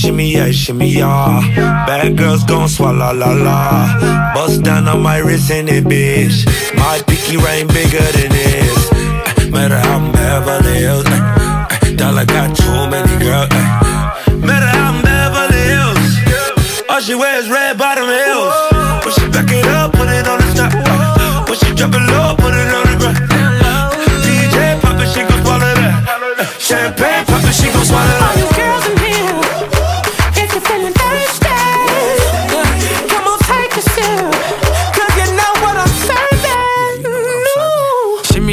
Shimmy, yeah, shimmy, yeah. Bad girls gon' swallow la la. Bust down on my wrist in it, bitch. My pinky ring bigger than this. Eh, Matter how I'm Beverly Hills. eh, eh, Dollar got too many girls. Matter how I'm Beverly Hills. All she wears red bottom heels. When she back it up, put it on the eh. When she drop it low,